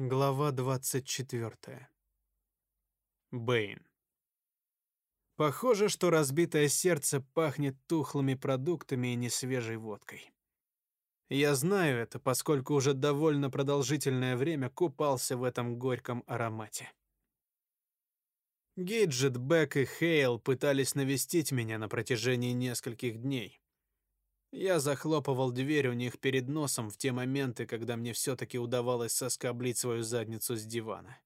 Глава 24. Бэйн. Похоже, что разбитое сердце пахнет тухлыми продуктами и несвежей водкой. Я знаю это, поскольку уже довольно продолжительное время купался в этом горьком аромате. Гейджет, Бек и Хейл пытались навестить меня на протяжении нескольких дней. Я захлопывал дверь у них перед носом в те моменты, когда мне все-таки удавалось соскоблить свою задницу с дивана.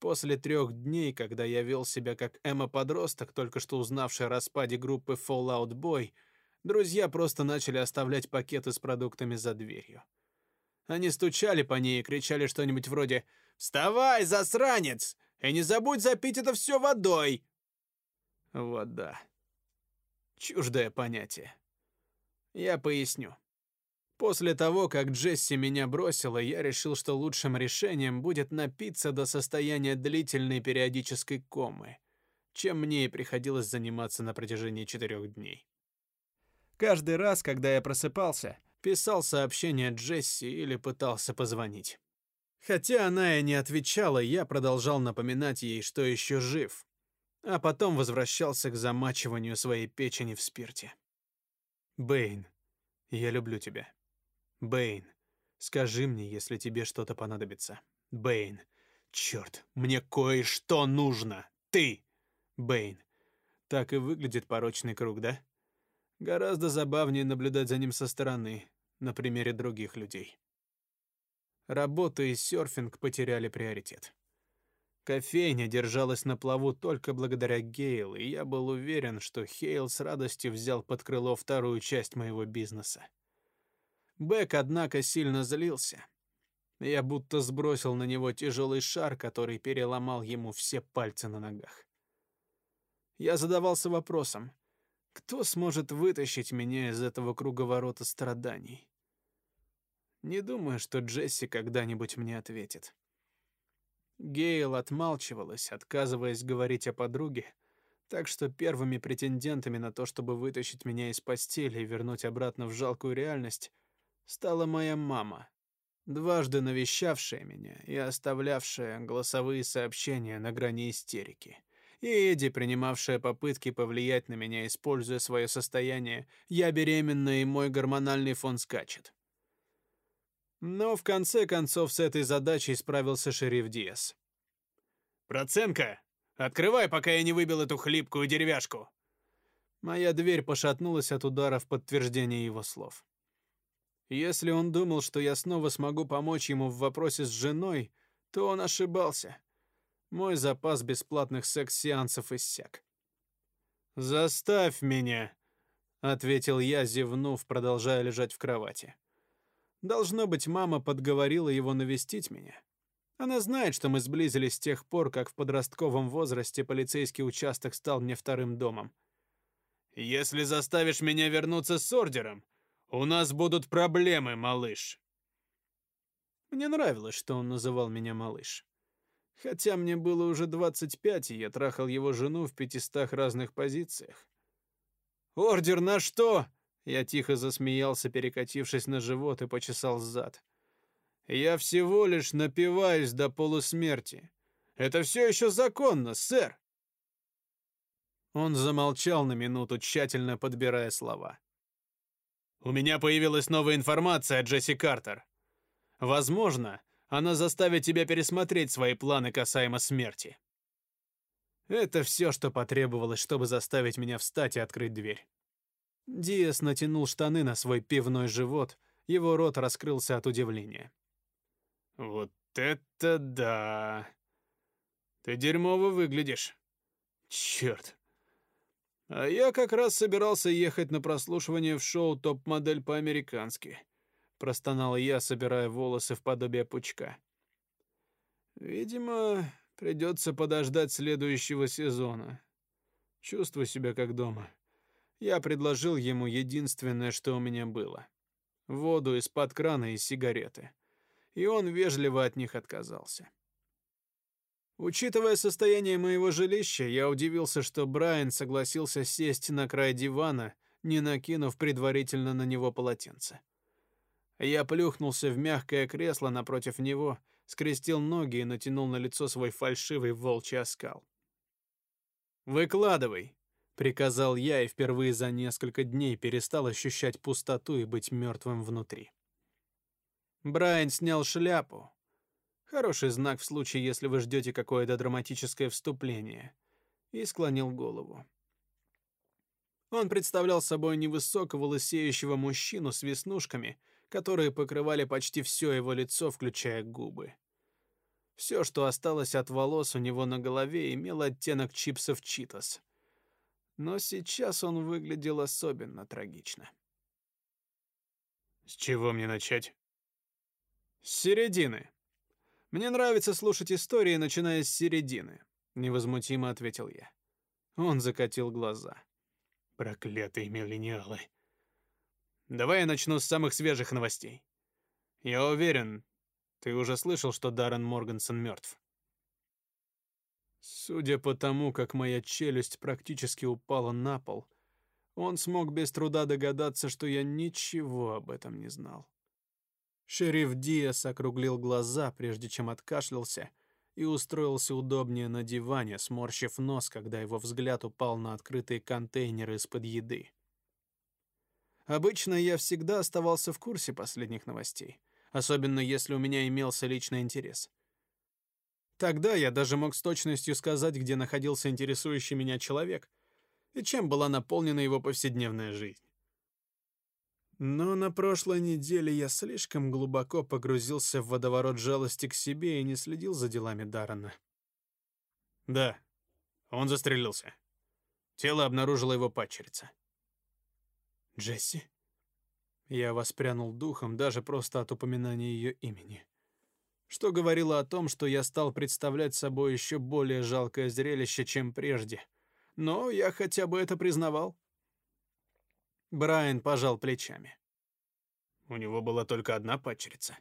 После трех дней, когда я вел себя как Эмма-подросток, только что узнавший о распаде группы Fallout Boy, друзья просто начали оставлять пакеты с продуктами за дверью. Они стучали по ней и кричали что-нибудь вроде «Вставай, засранец! И не забудь запить это все водой!» Вода. Чуждое понятие. Я поясню. После того, как Джесси меня бросила, я решил, что лучшим решением будет напиться до состояния длительной периодической комы, чем мне и приходилось заниматься на протяжении четырех дней. Каждый раз, когда я просыпался, писал сообщение Джесси или пытался позвонить. Хотя она и не отвечала, я продолжал напоминать ей, что еще жив, а потом возвращался к замачиванию своей печени в спирте. Бэйн, я люблю тебя. Бэйн, скажи мне, если тебе что-то понадобится. Бэйн, черт, мне кое-что нужно. Ты, Бэйн. Так и выглядит порочный круг, да? Гораздо забавнее наблюдать за ним со стороны, на примере других людей. Работа и серфинг потеряли приоритет. Кофейня держалась на плаву только благодаря Гейл, и я был уверен, что Хейл с радостью взял под крыло вторую часть моего бизнеса. Бэк, однако, сильно злился. Я будто сбросил на него тяжелый шар, который переломал ему все пальцы на ногах. Я задавался вопросом, кто сможет вытащить меня из этого круговорота страданий? Не думаю, что Джесси когда-нибудь мне ответит. Гейл отмалчивалась, отказываясь говорить о подруге, так что первыми претендентами на то, чтобы вытащить меня из постели и вернуть обратно в жалкую реальность, стала моя мама, дважды навещавшая меня и оставлявшая голосовые сообщения на грани истерики. И Эдди, принимавшая попытки повлиять на меня, используя свое состояние «я беременна и мой гормональный фон скачет». Но в конце концов с этой задачей справился шериф Диас. «Проценко, открывай, пока я не выбил эту хлипкую деревяшку!» Моя дверь пошатнулась от удара в подтверждение его слов. Если он думал, что я снова смогу помочь ему в вопросе с женой, то он ошибался. Мой запас бесплатных секс-сеансов иссяк. «Заставь меня», — ответил я, зевнув, продолжая лежать в кровати. Должно быть, мама подговорила его навестить меня. Она знает, что мы сблизились с тех пор, как в подростковом возрасте полицейский участок стал мне вторым домом. «Если заставишь меня вернуться с ордером, у нас будут проблемы, малыш». Мне нравилось, что он называл меня малыш. Хотя мне было уже 25, и я трахал его жену в пятистах разных позициях. «Ордер на что?» Я тихо засмеялся, перекатившись на живот и почесал зад. Я всего лишь напиваюсь до полусмерти. Это все еще законно, сэр. Он замолчал на минуту, тщательно подбирая слова. У меня появилась новая информация от Джесси Картер. Возможно, она заставит тебя пересмотреть свои планы касаемо смерти. Это все, что потребовалось, чтобы заставить меня встать и открыть дверь. Диас натянул штаны на свой пивной живот, его рот раскрылся от удивления. «Вот это да! Ты дерьмово выглядишь. Черт! А я как раз собирался ехать на прослушивание в шоу «Топ-модель по-американски», — простонал я, собирая волосы в подобие пучка. «Видимо, придется подождать следующего сезона. Чувствую себя как дома». Я предложил ему единственное, что у меня было. Воду из-под крана и сигареты. И он вежливо от них отказался. Учитывая состояние моего жилища, я удивился, что Брайан согласился сесть на край дивана, не накинув предварительно на него полотенце. Я плюхнулся в мягкое кресло напротив него, скрестил ноги и натянул на лицо свой фальшивый волчий оскал. «Выкладывай», — приказал я и впервые за несколько дней перестал ощущать пустоту и быть мертвым внутри. Брайан снял шляпу. Хороший знак в случае, если вы ждете какое-то драматическое вступление. И склонил голову. Он представлял собой невысокого лысеющего мужчину с веснушками, которые покрывали почти все его лицо, включая губы. Все, что осталось от волос у него на голове, имело оттенок чипсов Читос. Но сейчас он выглядел особенно трагично. «С чего мне начать?» «С середины. Мне нравится слушать истории, начиная с середины», — невозмутимо ответил я. Он закатил глаза. «Проклятые миллениалы. Давай я начну с самых свежих новостей. Я уверен, ты уже слышал, что Даррен Моргансон мертв. Судя по тому, как моя челюсть практически упала на пол, он смог без труда догадаться, что я ничего об этом не знал. Шериф Диас округлил глаза, прежде чем откашлялся, и устроился удобнее на диване, сморщив нос, когда его взгляд упал на открытые контейнеры из-под еды. Обычно я всегда оставался в курсе последних новостей, особенно если у меня имелся личный интерес. Тогда я даже мог с точностью сказать, где находился интересующий меня человек и чем была наполнена его повседневная жизнь. Но на прошлой неделе я слишком глубоко погрузился в водоворот жалости к себе и не следил за делами Дарана. Да, он застрелился. Тело обнаружила его падчерица. Джесси. Я воспрянул духом даже просто от упоминания ее имени. Что говорило о том, что я стал представлять собой еще более жалкое зрелище, чем прежде. Но я хотя бы это признавал. Брайан пожал плечами. У него была только одна падчерица.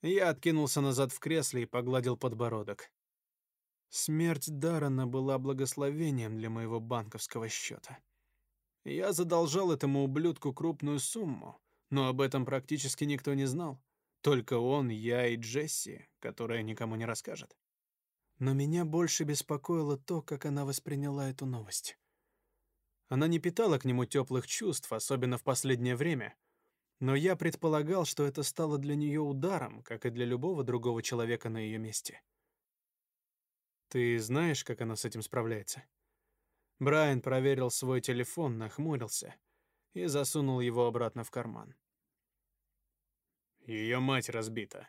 Я откинулся назад в кресле и погладил подбородок. Смерть Дарана была благословением для моего банковского счета. Я задолжал этому ублюдку крупную сумму, но об этом практически никто не знал. Только он, я и Джесси, которая никому не расскажет. Но меня больше беспокоило то, как она восприняла эту новость. Она не питала к нему теплых чувств, особенно в последнее время. Но я предполагал, что это стало для нее ударом, как и для любого другого человека на ее месте. Ты знаешь, как она с этим справляется? Брайан проверил свой телефон, нахмурился и засунул его обратно в карман. Ее мать разбита.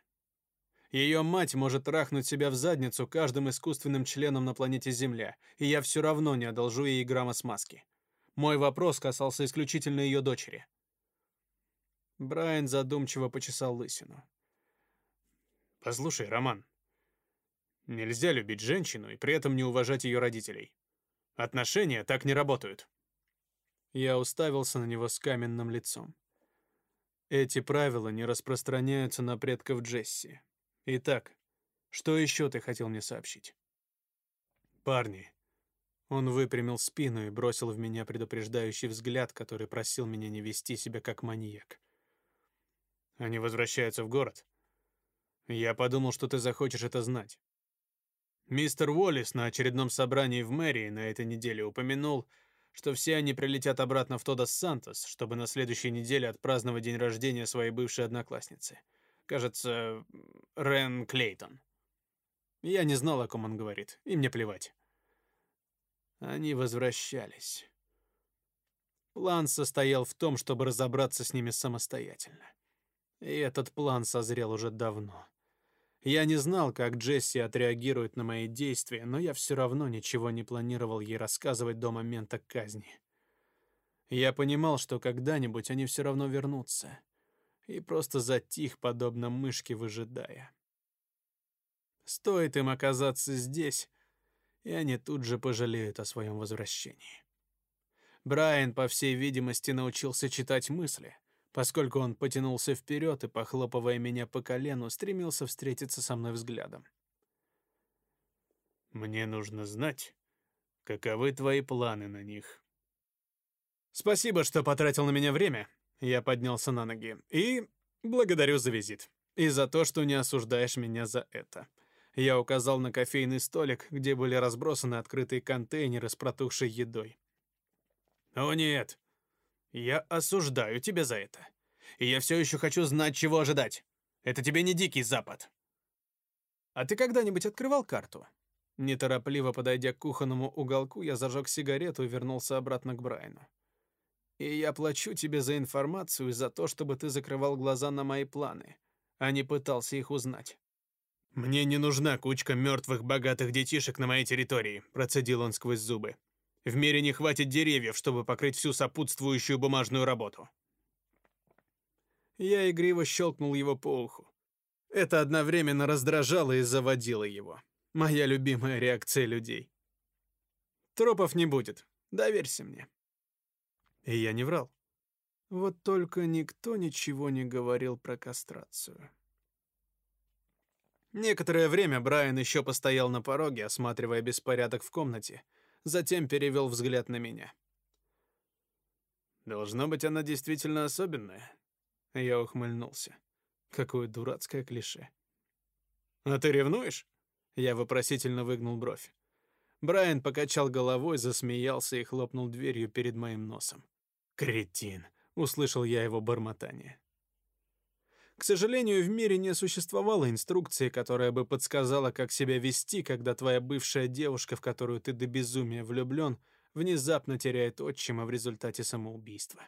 Ее мать может трахнуть себя в задницу каждым искусственным членом на планете Земля, и я все равно не одолжу ей грамма смазки. Мой вопрос касался исключительно ее дочери. Брайан задумчиво почесал лысину. «Послушай, Роман, нельзя любить женщину и при этом не уважать ее родителей. Отношения так не работают. Я уставился на него с каменным лицом. Эти правила не распространяются на предков Джесси. Итак, что еще ты хотел мне сообщить? Парни. Он выпрямил спину и бросил в меня предупреждающий взгляд, который просил меня не вести себя как маньяк. Они возвращаются в город. Я подумал, что ты захочешь это знать. Мистер Уоллес на очередном собрании в мэрии на этой неделе упомянул, что все они прилетят обратно в Тодос-Сантос, чтобы на следующей неделе отпраздновать день рождения своей бывшей одноклассницы. Кажется, Рен Клейтон. Я не знал, о ком он говорит, и мне плевать. Они возвращались. План состоял в том, чтобы разобраться с ними самостоятельно. И этот план созрел уже давно. Я не знал, как Джесси отреагирует на мои действия, но я все равно ничего не планировал ей рассказывать до момента казни. Я понимал, что когда-нибудь они все равно вернутся, и просто затих, подобно мышке, выжидая. Стоит им оказаться здесь, и они тут же пожалеют о своем возвращении. Брайан, по всей видимости, научился читать мысли, поскольку он потянулся вперед и, похлопывая меня по колену, стремился встретиться со мной взглядом. «Мне нужно знать, каковы твои планы на них». «Спасибо, что потратил на меня время», — я поднялся на ноги, «и благодарю за визит. И за то, что не осуждаешь меня за это. Я указал на кофейный столик, где были разбросаны открытые контейнеры с протухшей едой. «О нет, я осуждаю тебя за это. И я все еще хочу знать, чего ожидать. Это тебе не Дикий Запад». «А ты когда-нибудь открывал карту?» Неторопливо подойдя к кухонному уголку, я зажег сигарету и вернулся обратно к Брайану. «И я плачу тебе за информацию и за то, чтобы ты закрывал глаза на мои планы, а не пытался их узнать. «Мне не нужна кучка мертвых богатых детишек на моей территории», процедил он сквозь зубы. «В мире не хватит деревьев, чтобы покрыть всю сопутствующую бумажную работу». Я игриво щелкнул его по уху. Это одновременно раздражало и заводило его. Моя любимая реакция людей. Тропов не будет, доверься мне. И я не врал. Вот только никто ничего не говорил про кастрацию. Некоторое время Брайан еще постоял на пороге, осматривая беспорядок в комнате, затем перевел взгляд на меня. Должно быть, она действительно особенная. Я ухмыльнулся. Какое дурацкое клише. А ты ревнуешь? Я вопросительно выгнул бровь. Брайан покачал головой, засмеялся и хлопнул дверью перед моим носом. Кретин, услышал я его бормотание. К сожалению, в мире не существовало инструкции, которая бы подсказала, как себя вести, когда твоя бывшая девушка, в которую ты до безумия влюблен, внезапно теряет отчима в результате самоубийства.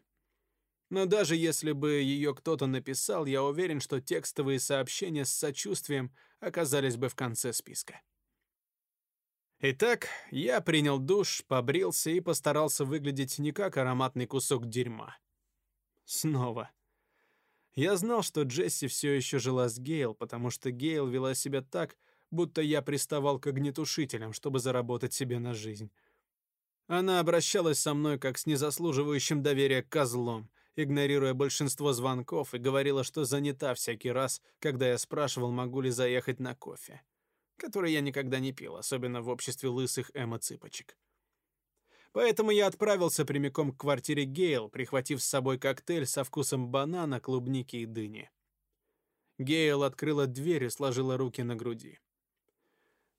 Но даже если бы ее кто-то написал, я уверен, что текстовые сообщения с сочувствием оказались бы в конце списка. Итак, я принял душ, побрился и постарался выглядеть не как ароматный кусок дерьма. Снова. Я знал, что Джесси все еще жила с Гейл, потому что Гейл вела себя так, будто я приставал к огнетушителям, чтобы заработать себе на жизнь. Она обращалась со мной как с незаслуживающим доверия козлом, игнорируя большинство звонков и говорила, что занята всякий раз, когда я спрашивал, могу ли заехать на кофе, который я никогда не пил, особенно в обществе лысых эмо-цыпочек. Поэтому я отправился прямиком к квартире Гейл, прихватив с собой коктейль со вкусом банана, клубники и дыни. Гейл открыла дверь и сложила руки на груди.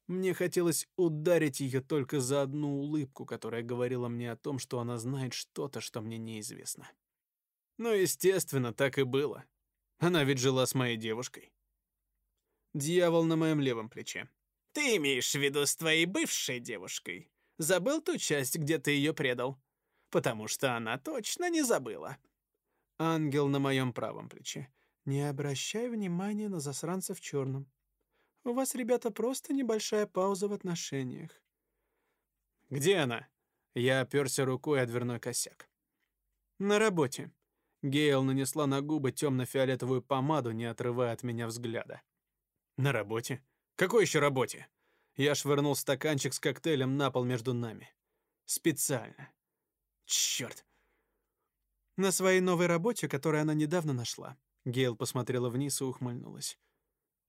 Мне хотелось ударить ее только за одну улыбку, которая говорила мне о том, что она знает что-то, что мне неизвестно. Но, естественно, так и было. Она ведь жила с моей девушкой. Дьявол на моем левом плече. «Ты имеешь в виду с твоей бывшей девушкой?» Забыл ту часть, где ты ее предал? Потому что она точно не забыла. Ангел на моем правом плече. Не обращай внимания на засранца в черном. У вас, ребята, просто небольшая пауза в отношениях. Где она? Я оперся рукой о дверной косяк. На работе. Гейл нанесла на губы темно-фиолетовую помаду, не отрывая от меня взгляда. На работе? Какой еще работе? Я швырнул стаканчик с коктейлем на пол между нами. Специально. Черт. На своей новой работе, которую она недавно нашла. Гейл посмотрела вниз и ухмыльнулась.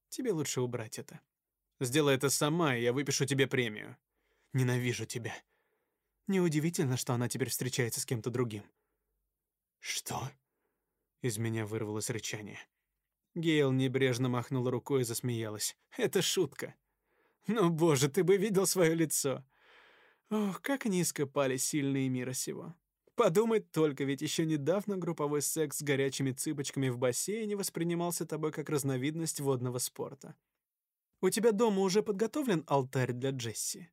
Тебе лучше убрать это. Сделай это сама, и я выпишу тебе премию. Ненавижу тебя. Неудивительно, что она теперь встречается с кем-то другим. Что? Из меня вырвалось рычание. Гейл небрежно махнула рукой и засмеялась. Это шутка. Ну, боже, ты бы видел свое лицо. Ох, как низко пали сильные мира сего. Подумать только, ведь еще недавно групповой секс с горячими цыпочками в бассейне воспринимался тобой как разновидность водного спорта. У тебя дома уже подготовлен алтарь для Джесси?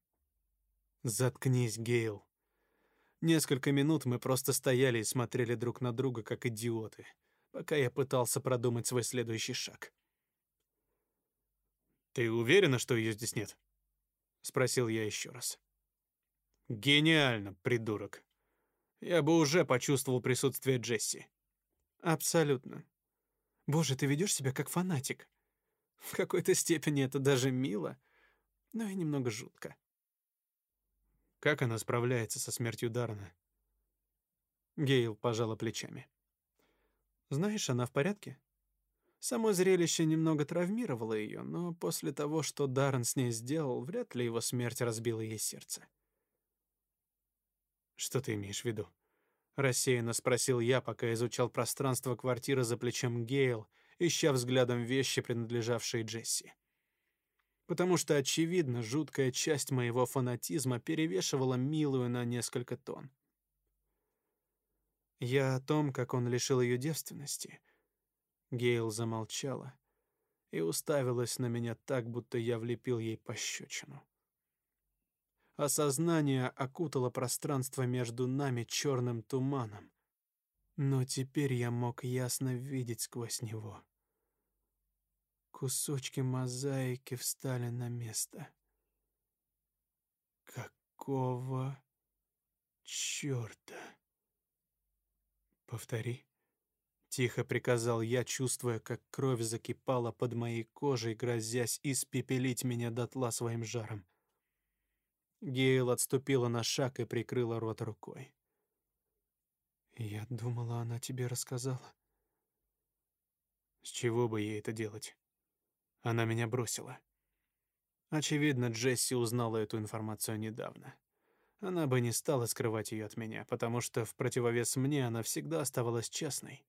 Заткнись, Гейл. Несколько минут мы просто стояли и смотрели друг на друга, как идиоты, пока я пытался продумать свой следующий шаг. «Ты уверена, что ее здесь нет?» — спросил я еще раз. «Гениально, придурок. Я бы уже почувствовал присутствие Джесси». «Абсолютно. Боже, ты ведешь себя как фанатик. В какой-то степени это даже мило, но и немного жутко». «Как она справляется со смертью Дарна?» Гейл пожала плечами. «Знаешь, она в порядке?» Само зрелище немного травмировало ее, но после того, что Даррен с ней сделал, вряд ли его смерть разбила ей сердце. «Что ты имеешь в виду?» — рассеянно спросил я, пока изучал пространство квартиры за плечом Гейл ища взглядом вещи, принадлежавшие Джесси. Потому что, очевидно, жуткая часть моего фанатизма перевешивала милую на несколько тонн. Я о том, как он лишил ее девственности. Гейл замолчала и уставилась на меня так, будто я влепил ей пощечину. Осознание окутало пространство между нами черным туманом, но теперь я мог ясно видеть сквозь него. Кусочки мозаики встали на место. Какого черта? Повтори. Тихо приказал я, чувствуя, как кровь закипала под моей кожей, грозясь испепелить меня дотла своим жаром. Гейл отступила на шаг и прикрыла рот рукой. Я думала, она тебе рассказала. С чего бы ей это делать? Она меня бросила. Очевидно, Джесси узнала эту информацию недавно. Она бы не стала скрывать ее от меня, потому что в противовес мне она всегда оставалась честной.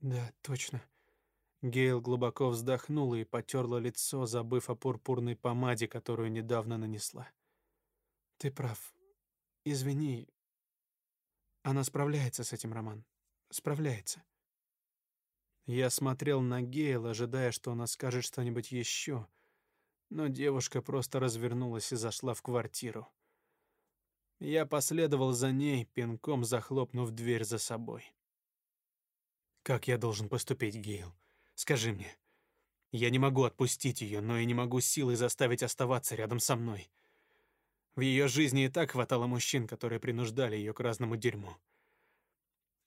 Да, точно. Гейл глубоко вздохнула и потерла лицо, забыв о пурпурной помаде, которую недавно нанесла. Ты прав. Извини. Она справляется с этим, Роман. Справляется. Я смотрел на Гейл, ожидая, что она скажет что-нибудь еще, но девушка просто развернулась и зашла в квартиру. Я последовал за ней, пинком захлопнув дверь за собой. Как я должен поступить, Гейл? Скажи мне. Я не могу отпустить ее, но и не могу силой заставить оставаться рядом со мной. В ее жизни и так хватало мужчин, которые принуждали ее к разному дерьму.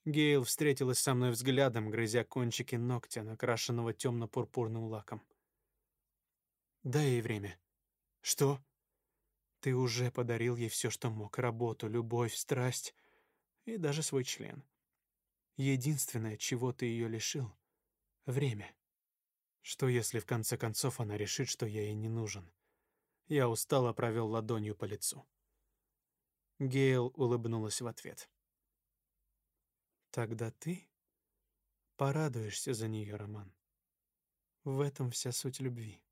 Гейл встретилась со мной взглядом, грызя кончики ногтя, накрашенного темно-пурпурным лаком. Дай ей время. Что? Ты уже подарил ей все, что мог: работу, любовь, страсть и даже свой член. Единственное, чего ты ее лишил время. Что если в конце концов она решит, что я ей не нужен? Я устало провел ладонью по лицу. Гейл улыбнулась в ответ. Тогда ты порадуешься за нее, Роман. В этом вся суть любви.